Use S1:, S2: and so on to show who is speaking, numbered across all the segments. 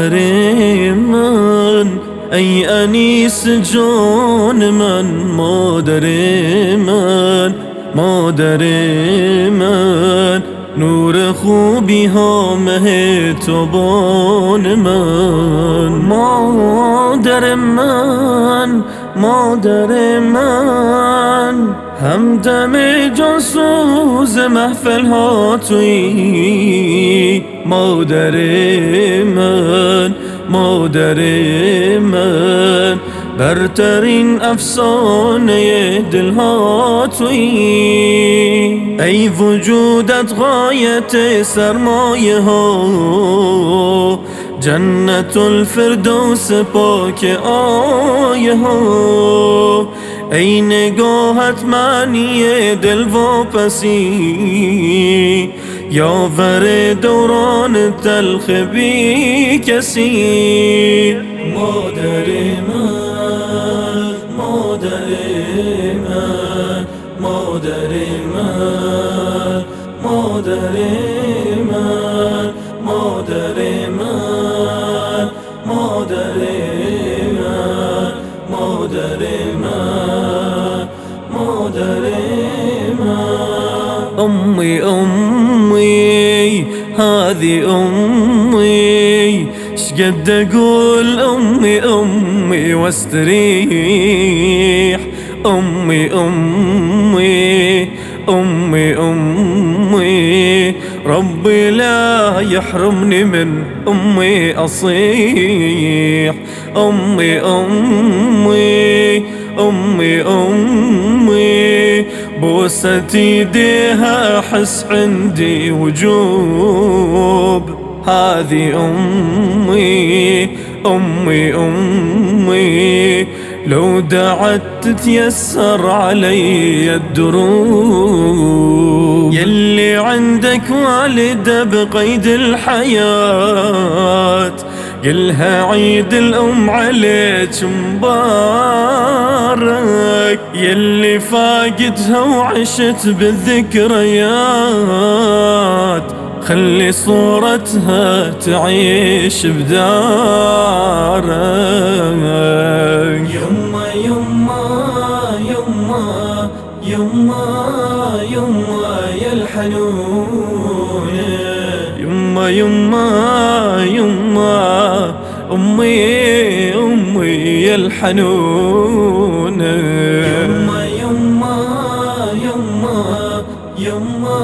S1: مادر
S2: من ای انیس جان من مادر من مادر من نور خوبی ها مه تبان من. مادر من مادر من. همدم جاسوز محفل ها توی مادر من مادر من. برترین افسانه دلها توی ای وجودت غایت سرمایه ها. جنت الفردوس پاک آیه ها. ای نگاهت معنی دل واپسی. یاور دوران تلخ بی کسی. مادر من مادر من مادر من مادر من أمي أمي هذه أمي. شقد أقول أمي أمي واستريح أمي أمي أمي أمي. ربي لا يحرمني من أمي أصيح. أمي أمي أمي أمي. بوستي ديها أحس عندي وجوب. هذه أمي أمي أمي. لو دعت تتيسر علي الدروب. يلي عندك والدة بقيد الحياة. قلها عيد الأم عليك مبارك يلي فاقدها وعشت بالذكريات. خلي صورتها تعيش بدارك. يما يما يما يما يما يا الحنون. يما يما يما أمي أمي يا الحنون. يما يما يما يما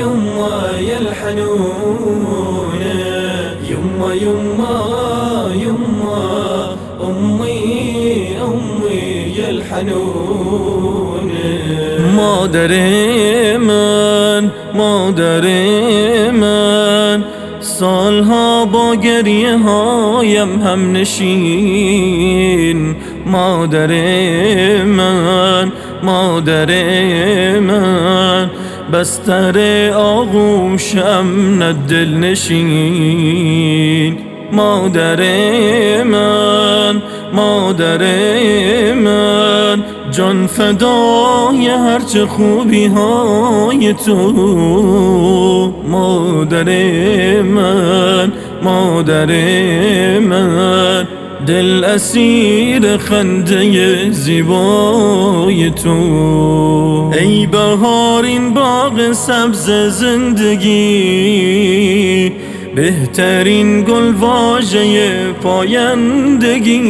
S2: يما يا الحنون. يما يما يما أمي أمي يا الحنون. مادر من مادر من سالها گریه هایم هم نشین. مادر من مادر من بستر آغوشم نه دل نشین. مادر من مادر من جان فدای هرچه خوبی های تو. مادر من مادر من دل اسیر خنده زیبای تو. ای بهارین باغ سبز زندگی بهترین گل واژه پایندگی.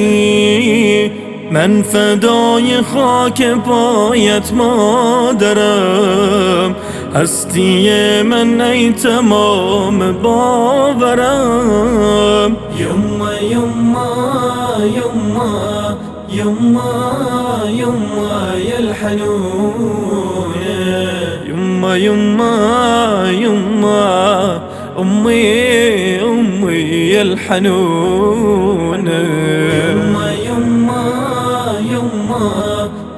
S2: من فدای خاک پایت مادرم هستی من ای تمام باورم. یما یما یما یما یما یا الحنون. یما یما یما
S3: أمي أمي الحنونة
S2: يما يما يما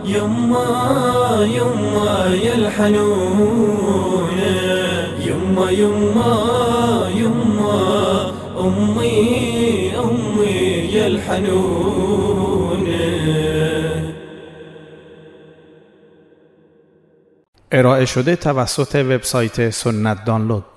S2: يما يما يا الحنونة يما يما يما أمي أمي يا الحنونة
S4: ارائه شده توسط وبسایت سنت دانلود.